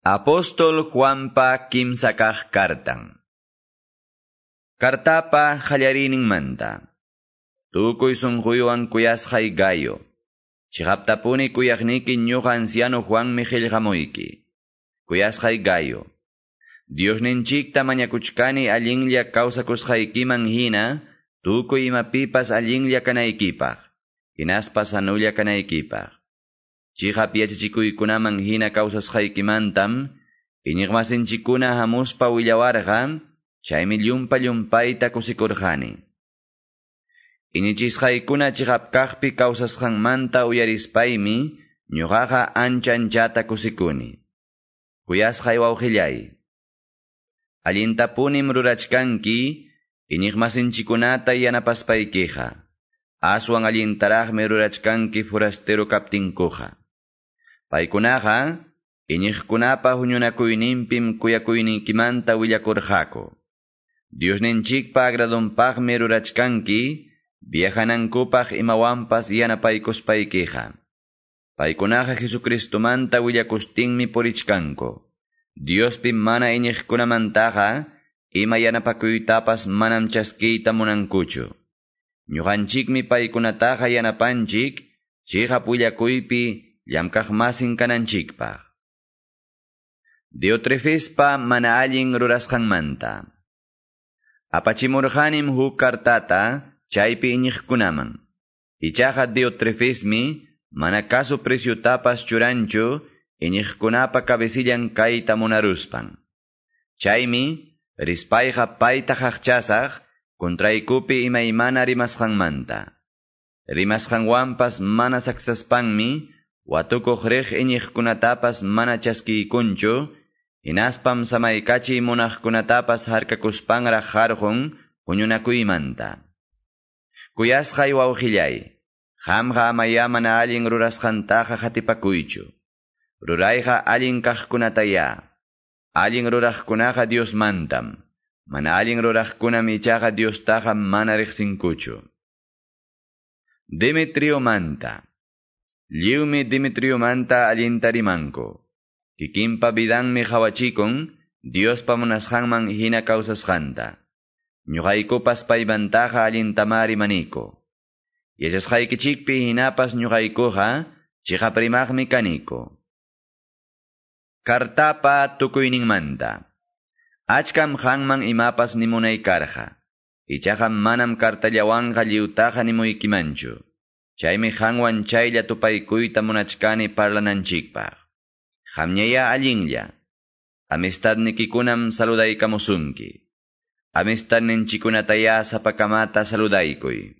Apóstol Juanpa kimsakaj kartan. Kartapa hallarining manta. Tukuy sunquywan kuyasqay gayo. Chihaptapuni kuyagniki ñuqa anciano Juan Miguel Gamoiki. Kuyasqay gayo. Dios ninchikta mañakuchkani allinlla kawsakusqaykiman hina, tukuy imapipas allinlla kanaykipaq. Hinaspas anulla kanaykipaq. Chihap yachachikuykunaman hina kawsasqaykimantam, iñiqmasinchikuna hamuspa willawarqa, chaymi llumpa llumpayta kusikurqani. Inichisqaykuna chihapkaqpi kawsasqanmanta uyarispaymi, ñuqaqa ancha anchata kusikuni. Kuyasqay wawqillay. Allintapunim rurachkanki, iñiqmasinchikunata yanapaspaykiqa. Aswan allintaraqmi rurachkanki forastero kaptinkuqa. Paykunaqa, iñiqkunapa huñunakuyninpim kuyakuyninkimanta willakurqaku. Diosninchikpa agradunpaqmi rurachkanki, viajanankupaq imawanpas yanapaykuspaykiqa. Paykunaqa Jesucristumanta willakustinmi purichkanku. Diospim mana iñiqkunamantaqa, ima yanapakuytapas manam chaskiyta munankuchu. Ñuqanchikmi paykunataqa yanapanchik, chihap willakuypi llamkaqmasin kananchikpaq. Diotrefespa mana allin rurasqanmanta. Apachimurqanim huk kartata chaypi iñiqkunaman. Ichaqa Diotrefesmi mana kasu presiotapas churanchu iñiqkunapa kabesillan kayta munaruspan. Chaymi rispayqa payta haqchasaq kontraykupi imaymana rimasqanmanta. Rimasqanwanpas mana saksaspanmi watukuq riq iñiqkunatapas mana chaskiykunchu, hinaspam samaykachiy munaqkunatapas harkakuspanraq harqun puñunakuymanta. Kuyasqay wawqillay, qamqa amaya mana allin rurasqantaqa hatipakuychu. Rurayqa allin kaqkunataya. Allin ruraqkunaqa Dios mantam. Mana allin ruraqkunam ichaqa Diostaqa mana riqsinkuchu. Demetrio manta. Liumi Demetrio manta allintarimanko. Kikimpa vidanmi hawachikun, Diospa munasqanman hina kawsasqanta. Ñuqaykupas paymantaqa allintamari maniko. Yachasqaykichikpi hinapas ñuqaykuqa, chiqaprimaqmi kaniko. Kartapa tukuyninmanta. Achkam hanman imapas nimunaykarqa. Ichaqam manam kartallawanqa lliwtaqa. Chaymi hanwan chaylla tupaykuyta munachkani parlananchikpaq. Hamñaya allinlla. Amistadnikikunam saludaykamusunki. Amistadninchikunataya sapakamata saludaykuy.